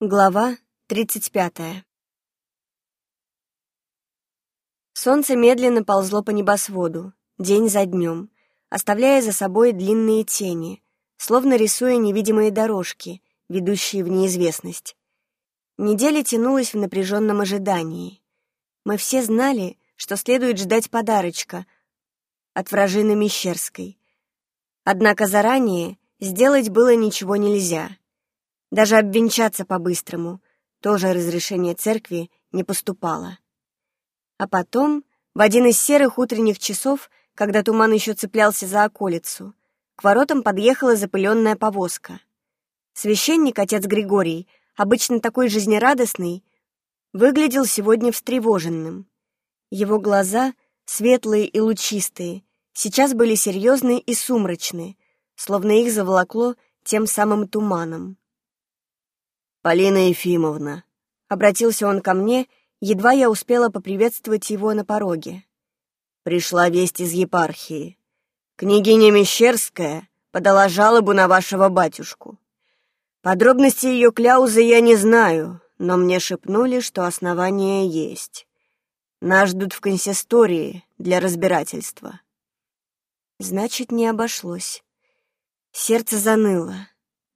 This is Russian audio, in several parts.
Глава 35 Солнце медленно ползло по небосводу, день за днем, оставляя за собой длинные тени, словно рисуя невидимые дорожки, ведущие в неизвестность. Неделя тянулась в напряженном ожидании. Мы все знали, что следует ждать подарочка от вражины Мещерской. Однако заранее сделать было ничего нельзя — даже обвенчаться по-быстрому тоже разрешение церкви не поступало. А потом, в один из серых утренних часов, когда туман еще цеплялся за околицу, к воротам подъехала запыленная повозка. Священник, отец Григорий, обычно такой жизнерадостный, выглядел сегодня встревоженным. Его глаза, светлые и лучистые, сейчас были серьезные и сумрачные, словно их заволокло тем самым туманом. «Полина Ефимовна», — обратился он ко мне, едва я успела поприветствовать его на пороге. «Пришла весть из епархии. Княгиня Мещерская подала жалобу на вашего батюшку. Подробности ее кляузы я не знаю, но мне шепнули, что основания есть. Нас ждут в консистории для разбирательства». Значит, не обошлось. Сердце заныло.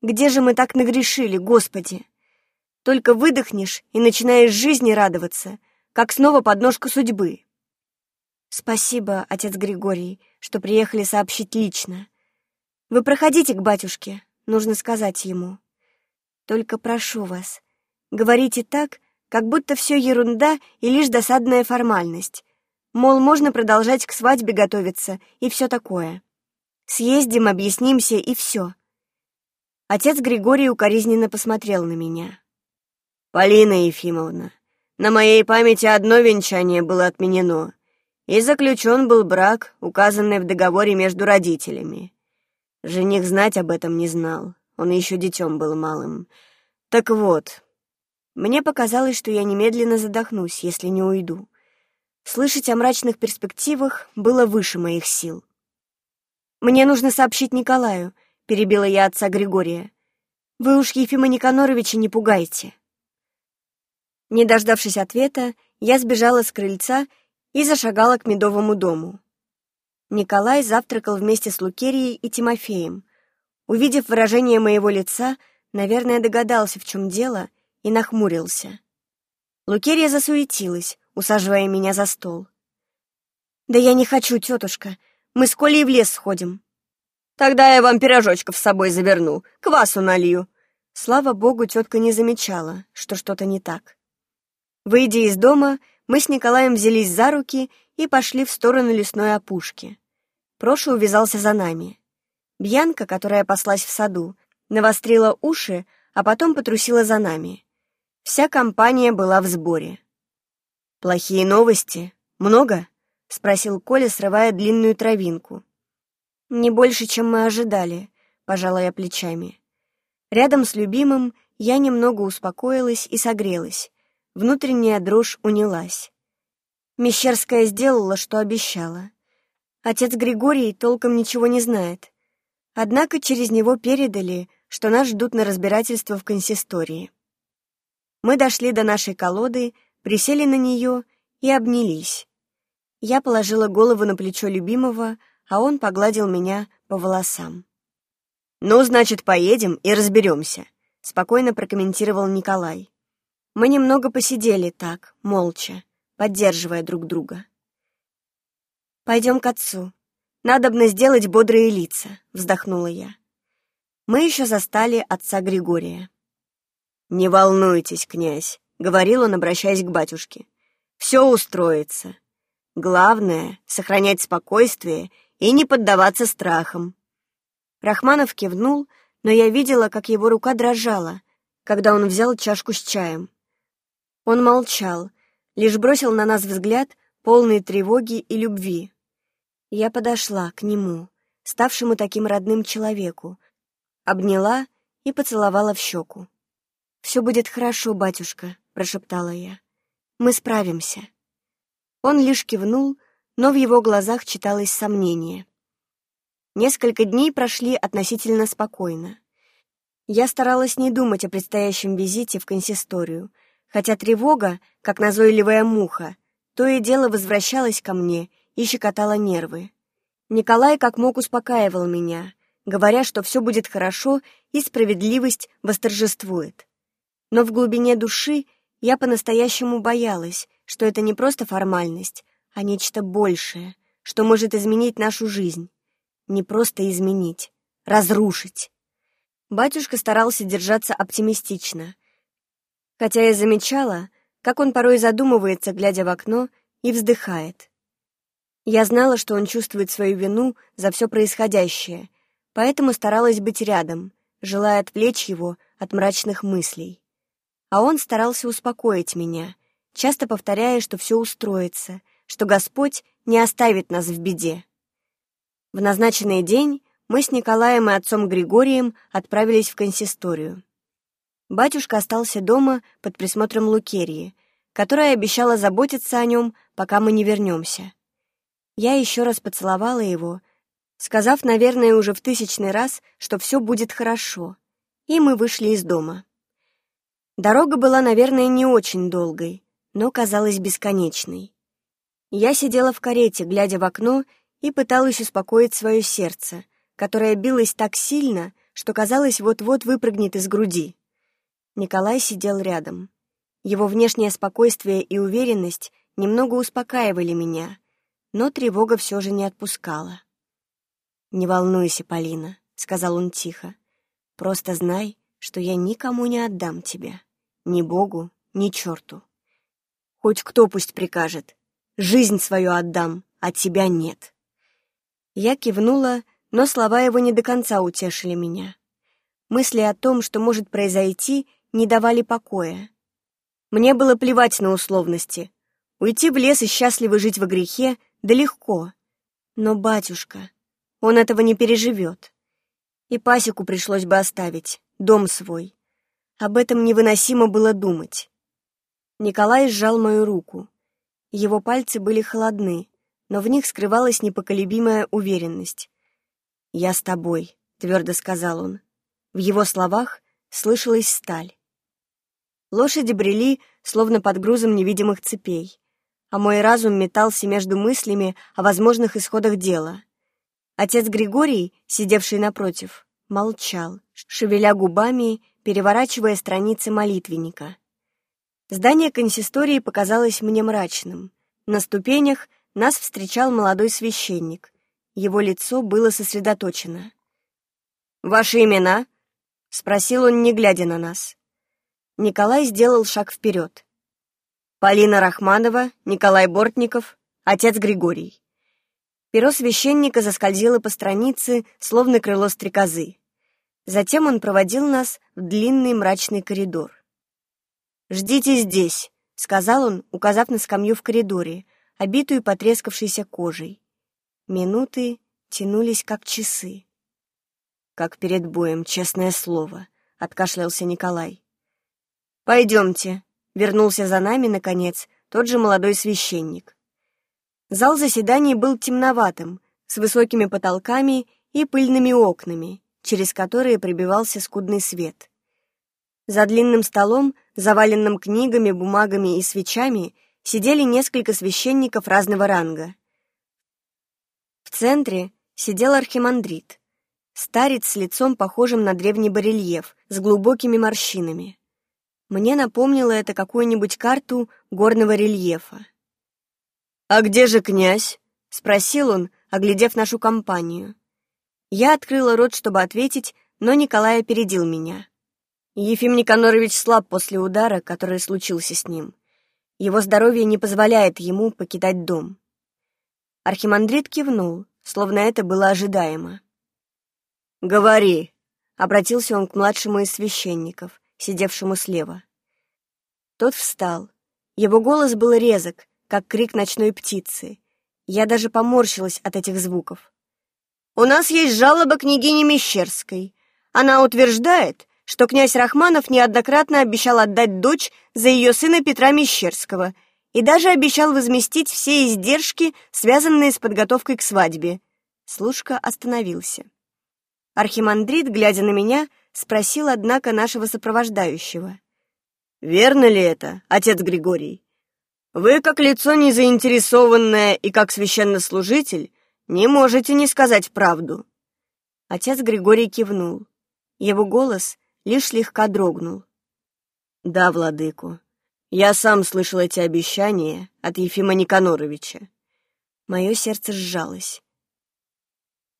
Где же мы так нагрешили, Господи? Только выдохнешь и начинаешь жизни радоваться, как снова подножка судьбы. Спасибо, отец Григорий, что приехали сообщить лично. Вы проходите к батюшке, нужно сказать ему. Только прошу вас, говорите так, как будто все ерунда и лишь досадная формальность. Мол, можно продолжать к свадьбе готовиться и все такое. Съездим, объяснимся и все. Отец Григорий укоризненно посмотрел на меня. «Полина Ефимовна, на моей памяти одно венчание было отменено, и заключен был брак, указанный в договоре между родителями. Жених знать об этом не знал, он еще детем был малым. Так вот, мне показалось, что я немедленно задохнусь, если не уйду. Слышать о мрачных перспективах было выше моих сил. «Мне нужно сообщить Николаю», — перебила я отца Григория. «Вы уж Ефима Никаноровича не пугайте». Не дождавшись ответа, я сбежала с крыльца и зашагала к Медовому дому. Николай завтракал вместе с Лукерией и Тимофеем. Увидев выражение моего лица, наверное, догадался, в чем дело, и нахмурился. Лукерия засуетилась, усаживая меня за стол. «Да я не хочу, тетушка. Мы с Колей в лес сходим». «Тогда я вам пирожочков с собой заверну, квасу налью». Слава богу, тетка не замечала, что что-то не так. Выйдя из дома, мы с Николаем взялись за руки и пошли в сторону лесной опушки. Проша увязался за нами. Бьянка, которая паслась в саду, навострила уши, а потом потрусила за нами. Вся компания была в сборе. «Плохие новости? Много?» — спросил Коля, срывая длинную травинку. «Не больше, чем мы ожидали», — пожала я плечами. Рядом с любимым я немного успокоилась и согрелась, Внутренняя дрожь унялась. Мещерская сделала, что обещала. Отец Григорий толком ничего не знает. Однако через него передали, что нас ждут на разбирательство в консистории. Мы дошли до нашей колоды, присели на нее и обнялись. Я положила голову на плечо любимого, а он погладил меня по волосам. «Ну, значит, поедем и разберемся», — спокойно прокомментировал Николай. Мы немного посидели так, молча, поддерживая друг друга. «Пойдем к отцу. Надобно сделать бодрые лица», — вздохнула я. Мы еще застали отца Григория. «Не волнуйтесь, князь», — говорил он, обращаясь к батюшке. «Все устроится. Главное — сохранять спокойствие и не поддаваться страхам». Рахманов кивнул, но я видела, как его рука дрожала, когда он взял чашку с чаем. Он молчал, лишь бросил на нас взгляд, полный тревоги и любви. Я подошла к нему, ставшему таким родным человеку, обняла и поцеловала в щеку. «Все будет хорошо, батюшка», — прошептала я. «Мы справимся». Он лишь кивнул, но в его глазах читалось сомнение. Несколько дней прошли относительно спокойно. Я старалась не думать о предстоящем визите в консисторию, хотя тревога, как назойливая муха, то и дело возвращалась ко мне и щекотала нервы. Николай как мог успокаивал меня, говоря, что все будет хорошо и справедливость восторжествует. Но в глубине души я по-настоящему боялась, что это не просто формальность, а нечто большее, что может изменить нашу жизнь. Не просто изменить, разрушить. Батюшка старался держаться оптимистично, хотя я замечала, как он порой задумывается, глядя в окно, и вздыхает. Я знала, что он чувствует свою вину за все происходящее, поэтому старалась быть рядом, желая отвлечь его от мрачных мыслей. А он старался успокоить меня, часто повторяя, что все устроится, что Господь не оставит нас в беде. В назначенный день мы с Николаем и отцом Григорием отправились в консисторию. Батюшка остался дома под присмотром Лукерии, которая обещала заботиться о нем, пока мы не вернемся. Я еще раз поцеловала его, сказав, наверное, уже в тысячный раз, что все будет хорошо, и мы вышли из дома. Дорога была, наверное, не очень долгой, но казалась бесконечной. Я сидела в карете, глядя в окно, и пыталась успокоить свое сердце, которое билось так сильно, что казалось вот-вот выпрыгнет из груди. Николай сидел рядом. Его внешнее спокойствие и уверенность немного успокаивали меня, но тревога все же не отпускала. «Не волнуйся, Полина», — сказал он тихо. «Просто знай, что я никому не отдам тебя. Ни Богу, ни черту. Хоть кто пусть прикажет. Жизнь свою отдам, а тебя нет». Я кивнула, но слова его не до конца утешили меня. Мысли о том, что может произойти, не давали покоя. Мне было плевать на условности. Уйти в лес и счастливо жить во грехе да легко. Но батюшка, он этого не переживет. И пасеку пришлось бы оставить, дом свой. Об этом невыносимо было думать. Николай сжал мою руку. Его пальцы были холодны, но в них скрывалась непоколебимая уверенность. «Я с тобой», — твердо сказал он. В его словах слышалась сталь. Лошади брели, словно под грузом невидимых цепей, а мой разум метался между мыслями о возможных исходах дела. Отец Григорий, сидевший напротив, молчал, шевеля губами, переворачивая страницы молитвенника. Здание консистории показалось мне мрачным. На ступенях нас встречал молодой священник. Его лицо было сосредоточено. «Ваши имена?» — спросил он, не глядя на нас. Николай сделал шаг вперед. Полина Рахманова, Николай Бортников, отец Григорий. Перо священника заскользило по странице, словно крыло стрекозы. Затем он проводил нас в длинный мрачный коридор. «Ждите здесь», — сказал он, указав на скамью в коридоре, обитую потрескавшейся кожей. Минуты тянулись, как часы. «Как перед боем, честное слово», — откашлялся Николай. «Пойдемте», — вернулся за нами, наконец, тот же молодой священник. Зал заседаний был темноватым, с высокими потолками и пыльными окнами, через которые пробивался скудный свет. За длинным столом, заваленным книгами, бумагами и свечами, сидели несколько священников разного ранга. В центре сидел архимандрит, старец с лицом, похожим на древний барельеф, с глубокими морщинами. Мне напомнило это какую-нибудь карту горного рельефа. «А где же князь?» — спросил он, оглядев нашу компанию. Я открыла рот, чтобы ответить, но Николай опередил меня. Ефим Никанорович слаб после удара, который случился с ним. Его здоровье не позволяет ему покидать дом. Архимандрит кивнул, словно это было ожидаемо. «Говори», — обратился он к младшему из священников сидевшему слева. Тот встал. Его голос был резок, как крик ночной птицы. Я даже поморщилась от этих звуков. «У нас есть жалоба княгини Мещерской. Она утверждает, что князь Рахманов неоднократно обещал отдать дочь за ее сына Петра Мещерского и даже обещал возместить все издержки, связанные с подготовкой к свадьбе. Служка остановился. Архимандрит, глядя на меня, спросил, однако, нашего сопровождающего. «Верно ли это, отец Григорий? Вы, как лицо незаинтересованное и как священнослужитель, не можете не сказать правду». Отец Григорий кивнул. Его голос лишь слегка дрогнул. «Да, владыку, я сам слышал эти обещания от Ефима Никаноровича». Мое сердце сжалось.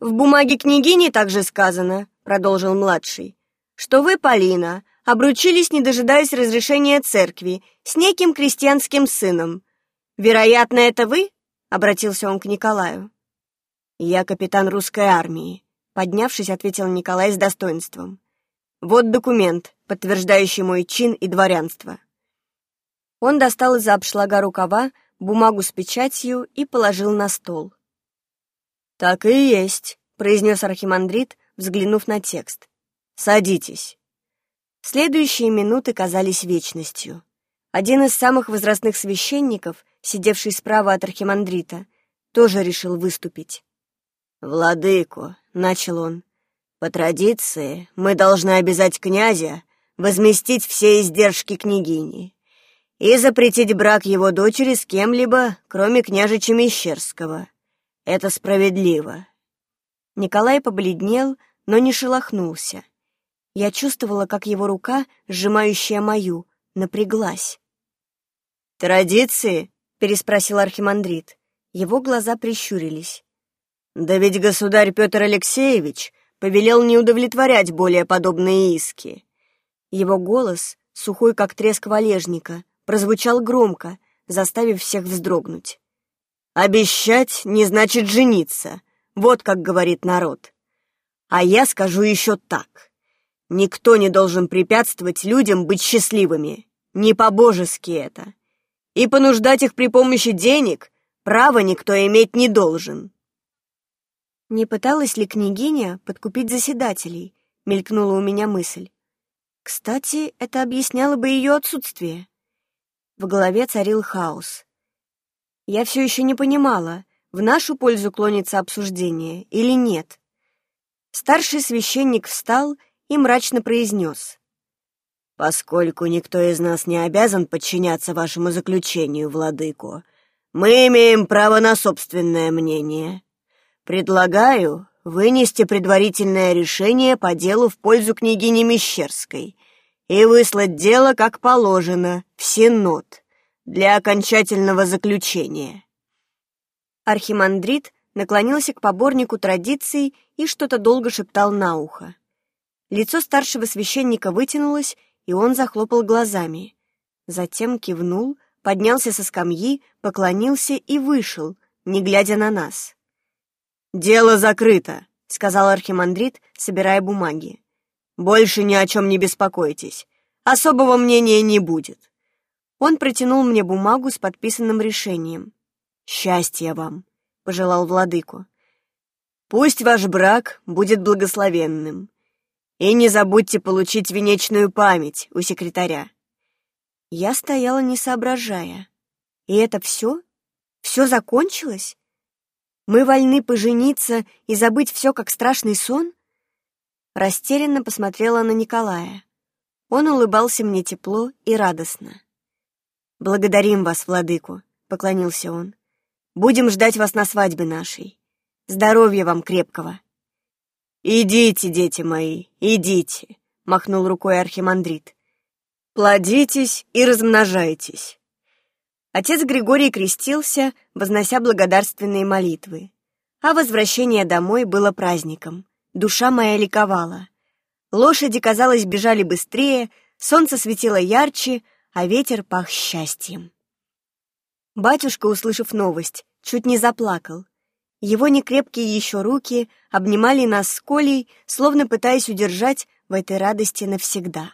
«В бумаге княгини также сказано», — продолжил младший, «что вы, Полина, обручились, не дожидаясь разрешения церкви, с неким крестьянским сыном. Вероятно, это вы?» — обратился он к Николаю. «Я капитан русской армии», — поднявшись, ответил Николай с достоинством. Вот документ, подтверждающий мой чин и дворянство. Он достал из-за обшлага рукава бумагу с печатью и положил на стол. «Так и есть», — произнес архимандрит, взглянув на текст. «Садитесь». Следующие минуты казались вечностью. Один из самых возрастных священников, сидевший справа от архимандрита, тоже решил выступить. «Владыку», — начал он, по традиции, мы должны обязать князя возместить все издержки княгини и запретить брак его дочери с кем-либо, кроме княжича Мещерского. Это справедливо. Николай побледнел, но не шелохнулся. Я чувствовала, как его рука, сжимающая мою, напряглась. «Традиции?» — переспросил архимандрит. Его глаза прищурились. «Да ведь государь Петр Алексеевич повелел не удовлетворять более подобные иски. Его голос, сухой как треск валежника, прозвучал громко, заставив всех вздрогнуть. «Обещать не значит жениться», вот как говорит народ. А я скажу еще так. Никто не должен препятствовать людям быть счастливыми. Не по-божески это. И понуждать их при помощи денег права никто иметь не должен. Не пыталась ли княгиня подкупить заседателей? Мелькнула у меня мысль. Кстати, это объясняло бы ее отсутствие. В голове царил хаос. Я все еще не понимала, в нашу пользу клонится обсуждение или нет. Старший священник встал и мрачно произнес. «Поскольку никто из нас не обязан подчиняться вашему заключению, владыку, мы имеем право на собственное мнение. Предлагаю вынести предварительное решение по делу в пользу княгини Мещерской и выслать дело, как положено, в Синод для окончательного заключения. Архимандрит наклонился к поборнику традиций и что-то долго шептал на ухо. Лицо старшего священника вытянулось, и он захлопал глазами. Затем кивнул, поднялся со скамьи, поклонился и вышел, не глядя на нас. «Дело закрыто», — сказал архимандрит, собирая бумаги. «Больше ни о чем не беспокойтесь. Особого мнения не будет». Он протянул мне бумагу с подписанным решением. «Счастья вам», — пожелал владыку. «Пусть ваш брак будет благословенным. И не забудьте получить венечную память у секретаря». Я стояла, не соображая. И это все? Все закончилось? Мы вольны пожениться и забыть все, как страшный сон? Растерянно посмотрела на Николая. Он улыбался мне тепло и радостно. «Благодарим вас, владыку», — поклонился он. «Будем ждать вас на свадьбе нашей. Здоровья вам крепкого». «Идите, дети мои, идите», — махнул рукой архимандрит. «Плодитесь и размножайтесь. Отец Григорий крестился, вознося благодарственные молитвы. А возвращение домой было праздником. Душа моя ликовала. Лошади, казалось, бежали быстрее, солнце светило ярче, а ветер пах счастьем. Батюшка, услышав новость, чуть не заплакал. Его некрепкие еще руки обнимали нас с Колей, словно пытаясь удержать в этой радости навсегда.